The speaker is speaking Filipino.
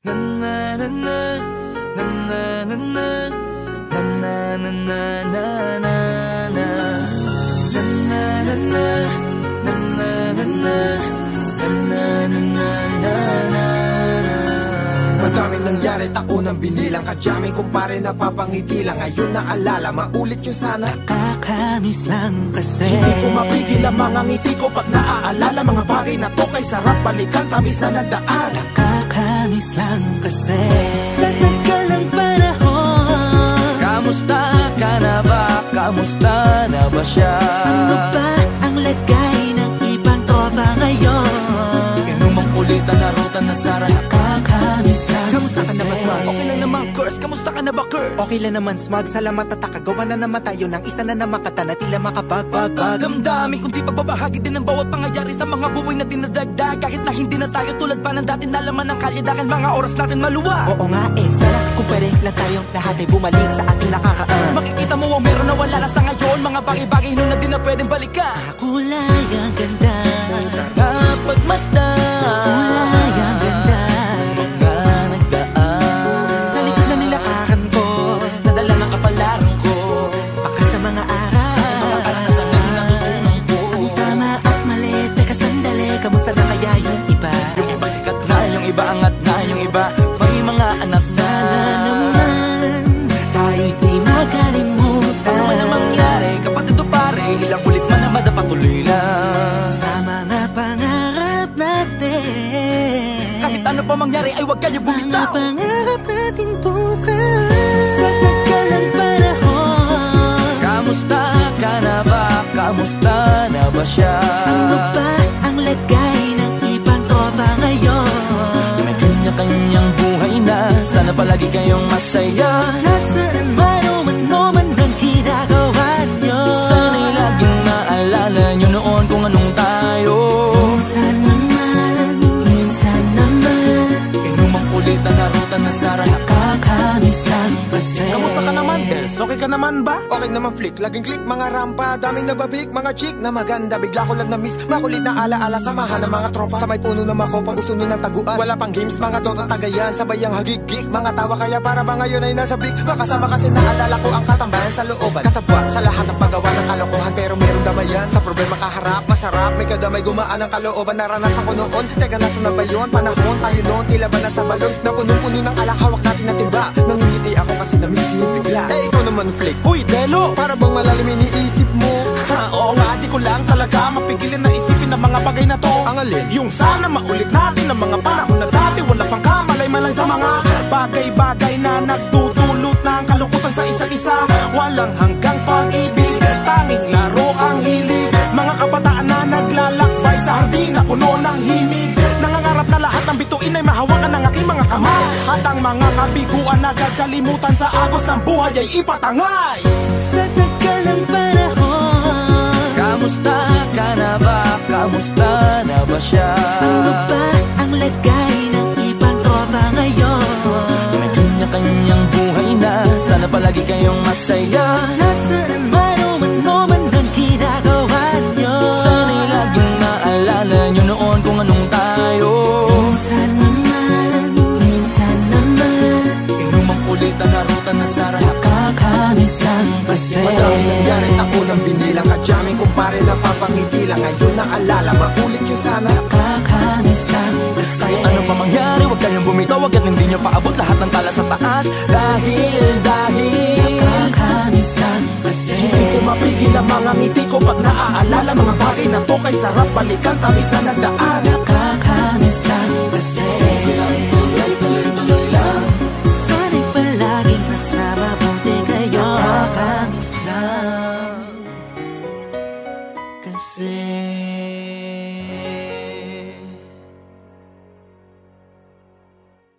na na na na na na na na na na na na Madaming nangyari, binilang Kadyaming kumpare napapangiti lang Ngayon naalala, maulit yun sana Kakamiss lang kasi Hindi ko mapigil ang mga ngiti ko pag naaalala Mga bagay na to kay sarap balikan Tamis na nagdaan lang kasi Sa tagal ng panahon Kamusta ka na ba? Kamusta na ba siya? Curse. Kamusta ka na ba, curse? Okay lang naman smug, salamat at takagawa na naman tayo ng isa na naman kata na tila makabagbag Damdamin kundi pagbabahagi din ng bawat pangyayari sa mga buhay na dinadagdag Kahit na hindi na tayo tulad pa ng dati na laman ng kalye Dahil mga oras natin maluwa Oo nga eh, sana kung pwede lang tayong lahat ay bumalik sa ating nakakaan Makikita mo ang meron na wala na sa ngayon Mga bagay-bagay nun na di na pwedeng balikan Kulay ang ganda Sana pagmasdan Kahit ano pa mangyari ay huwag kayo Mga bumitaw pangarap natin bukas Sa tagal ng panahon Kamusta ka na ba? Kamusta na ba siya? Ano ba ang lagay ng ibang tropa ngayon? May kanya-kanyang buhay na Sana palagi kayong masaya Okay ka naman ba? Okay naman flick, laging click mga rampa. Daming nababik, mga chick na maganda. Bigla ko lang na-miss, makulit na alaala Samahan ng mga tropa. Sa may puno na makopang usuno ng taguan. Wala pang games, mga dota tagayan. Sabay ang hagigik, mga tawa. Kaya para ba ngayon ay nasa big? Makasama kasi naalala ko ang katambayan sa looban. Kasabwat sa lahat ng paggawa ng kalokohan Pero meron damayan, sa problema. Kaharap Masarap, may kadamay gumaan ang kalooban. Naranasan ko noon, teka nasa na ba yun? Panahon tayo noon, tila ba nasa balon? Na punong-puno ng alak, hawak natin na timba Nangingiti ako kasi na-miss naman flick Uy, Delo! para bang malalim iniisip mo? Ha, oo nga, di ko lang talaga mapigilin na isipin ang mga bagay na to Ang alin? Yung sana maulit natin ang mga panahon kabiguan na gagalimutan sa agos ng buhay ay ipatangay Sa tagal ng panahon Kamusta ka na ba? Kamusta na ba siya? Ano ba ang lagay ng ibang tropa ngayon? May kanya-kanyang buhay na Sana palagi kayong masaya lang Ngayon naalala, maulit yun sana. Kakamiss lang kasi Kahit ano pa mangyari, huwag kayong bumitaw Agad hindi nyo paabot lahat ng tala sa taas. Dahil, dahil Kakamiss lang kasi Hindi ko mapigil ang mga ngiti ko pag naaalala. Mga bagay na to kay sarap balikan Tamis na nagdaan. Nakaka